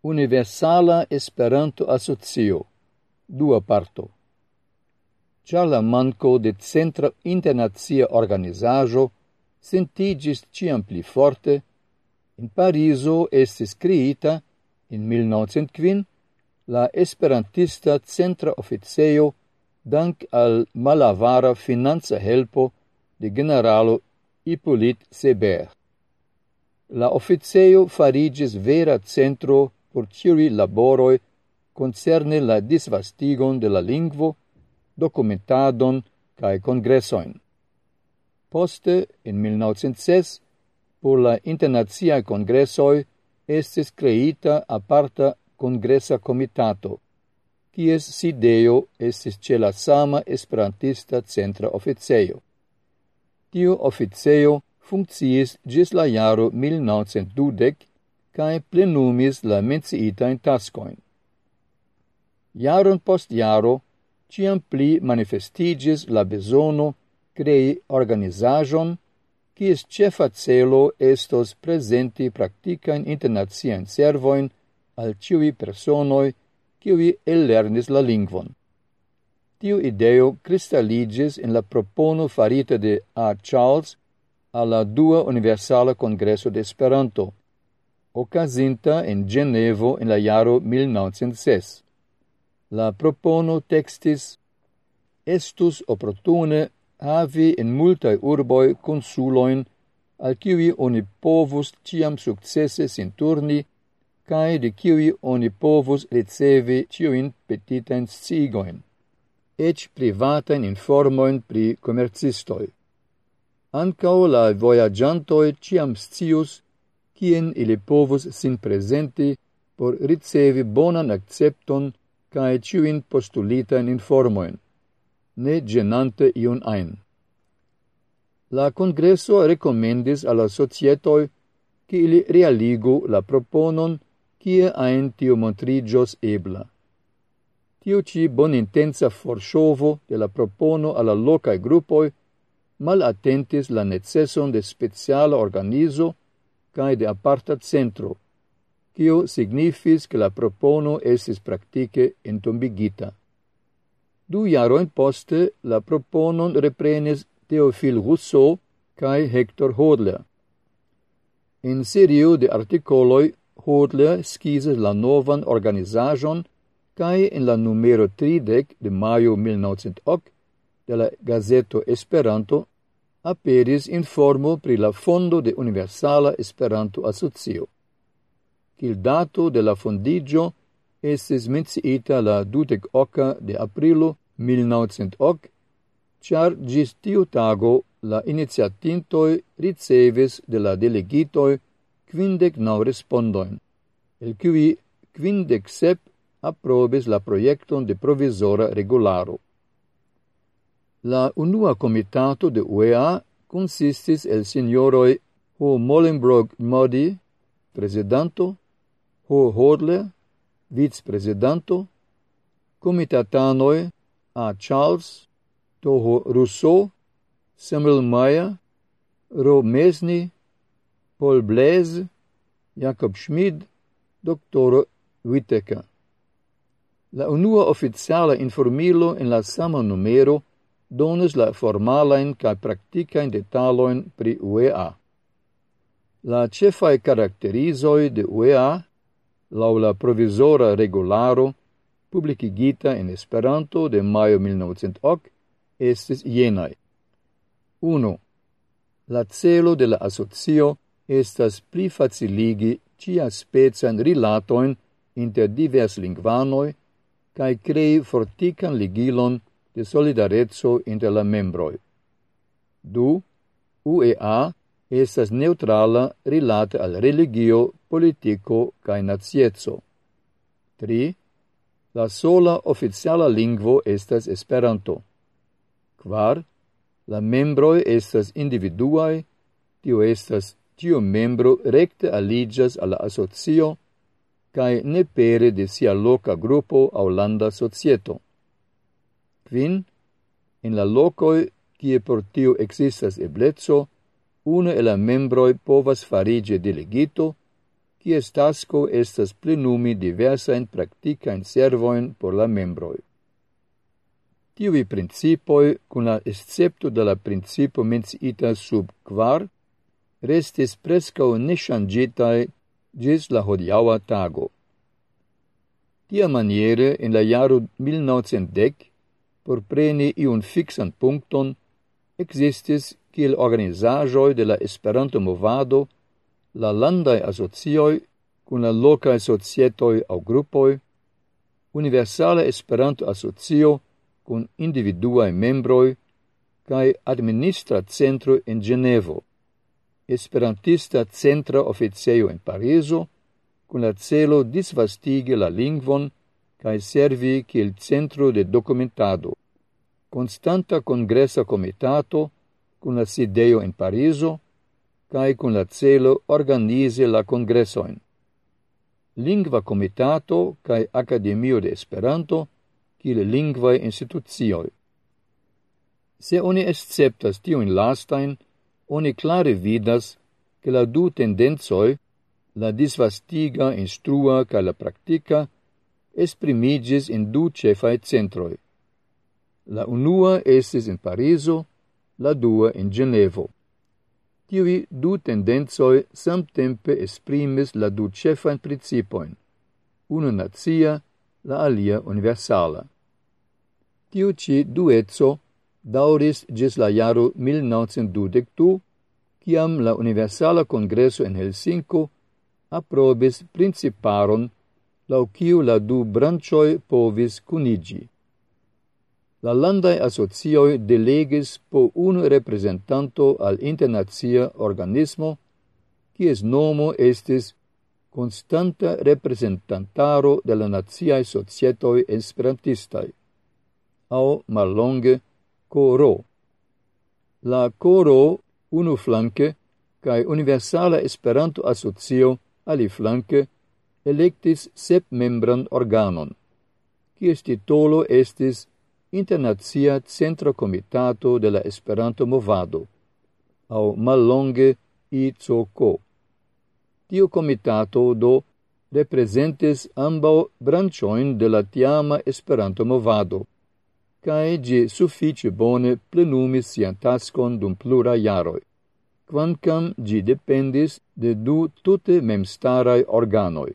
Universala Esperanto Asocio, dua parto. Ĉar la manko de centra internacia organizaĵo sentiĝis ĉiam pli forte, in Parizo estis kreita in 1905 la Esperantista Centra Oficejo dank al malavara financa helpo de generalo Hippolyte Seber. La oficejo farigis vera centro por ciui laboroi concerne la disvastigon de la lingvo, documentadon cae congressoin. Poste, in 1906, por la internazia congressoi estis creita aparta congressa comitato, kies sideo estis ce la sama esperantista centra officeio. Tio officeio funcciis gis la jaro 1920, cae plenumis la menciitain tascoin. Iaron post iaro, ciam pli manifestigis la besono crei organizajon, cies cefa celo estos presenti practicain internazian servoin al ciui personoi ciui ellernis la lingvon. Tiu ideo cristalligis in la propono farita de A. Charles alla dua universala congresso de Esperanto, ocasinta en Genevo en la jaro 1906. La propono textis estus opportune havi en multae urboi consuloin al kiwi oni povus ciam successe sin turni cae de kiwi oni povus ricevi ciuin petitain scigoin, ec privatain informoin pri comercistoi. Ancao la voyagiantoi ciam scius kien ili povus sin presenti por ricevi bonan accepton cae ciuin postulitain informoin, ne genante iun ein. La Congresso recomendis alla societoi che ili realigu la proponon kie ein tio montrigios ebla. Tio ci bonintenza forshovo de la propono alla locae gruppoi mal attentis la necesson de speciala organizo cae de aparta centro, cio signifis che la propono esis practice entombigita. Du jaroin poste la proponon reprenis Teofil Rousseau cae Hector Hodler. In serio de articoloi Hodler schises la novan organizajon cae in la numero 30 de maio 1908 de la Gazeto Esperanto aperis informo pri la fondo de Universala Esperanto Asocio. Kil dato de la fondigio estis menciita la 28 de aprilo 1908, char gis tiu tago la iniziatintoi ricevis de la delegitoi quindec nau respondoin, el cui quindec sep aprobes la proiecton de provisora regularo. La unua comitato de UEA consistis el signoroi Ho Molenbrog Modi, presidanto, Ho Hodle, vice-presidanto, comitatanoi A. Charles, Toho Rousseau, Samuel Maya, Ro Mesny, Paul Blaise, Jacob Schmid, Dr. Whittaker. La unua oficiala informilo en la sama numero donis la formalain ca practicain detaloin pri UEA. La cefae caracterizoi de UEA, lau la provisora regularo, publicigita in Esperanto de maio 1908, estis jenai. 1. La celo de la asocio estas pli faciligi cia specian rilatoin inter divers lingvanoi cae crei fortican ligilon de solidarezzo inter la membroi. Du, UEA estas neutrala rilate al religio, politico cae nazietzo. Tri, la sola oficiala lingvo estas Esperanto. Quar, la membroi estas individuae, tio estas tiu membro recte aligas alla asocio cae ne pere de sia loca gruppo au landa societo quin in la locoi kie por tiu existas eblezzo, uno el la membroi povas farige delegito, kies tasco estas plenumi diversa in practica in servoin por la membroi. Tiui principoi, cun la excepto de la principo menciita sub quar, restis prescao neshangitae gis la hodiaua tago. Tia maniere, in la jaro 1910, por preni iun fixan puncton, existis kiel organizajoi de la Esperanto movado la landai asocioi kun la locae societoi au gruppoi, Universale Esperanto Asocio kun individuae membroi cae administra centro in Genevo, Esperantista centra officeio in Pariso, kun la celo disvastigi la lingvon cae servi kiel centro de documentado. Constanta congressa comitato, cun la sideo in Pariso, cae cun la celo organize la congressoin. Lingva comitato cae Academio de Esperanto, kiel lingvae institucioi. Se oni esceptas in lastain, oni clare vidas che la du tendenzoi, la disvastiga instrua ca la practica, esprimigis in du cefae centroi. La unua estis in Pariso, la dua in Genevo. Tivi du tendenzoi samtempe esprimis la du cefan principoin, una nazia, la alia universala. Tiu ci duezzo dauris gis la jaro 1922, ciam la Universala Congresso en Helsinko aprobis principaron lau ciu la du brancioi povis cunigi. La landai asocioi delegis po un representanto al internazia organismo, cies nomo estis Constanta Representantaro de la naziae Societoi Esperantistai, au malonge CORO. La CORO, unu flanque, cae Universala Esperanto Asocio, ali flanque, electis sep membran organon, cies titolo estis Internacia Centro Comitato de la Esperanto Movado, au malonge ICOCO. Tio comitato do representes ambau branchoin de la tiama Esperanto Movado, cae gi suffice bone plenumis sian tascon dum plura iaroi, quancam gi dependis de du tute memstarai organoi.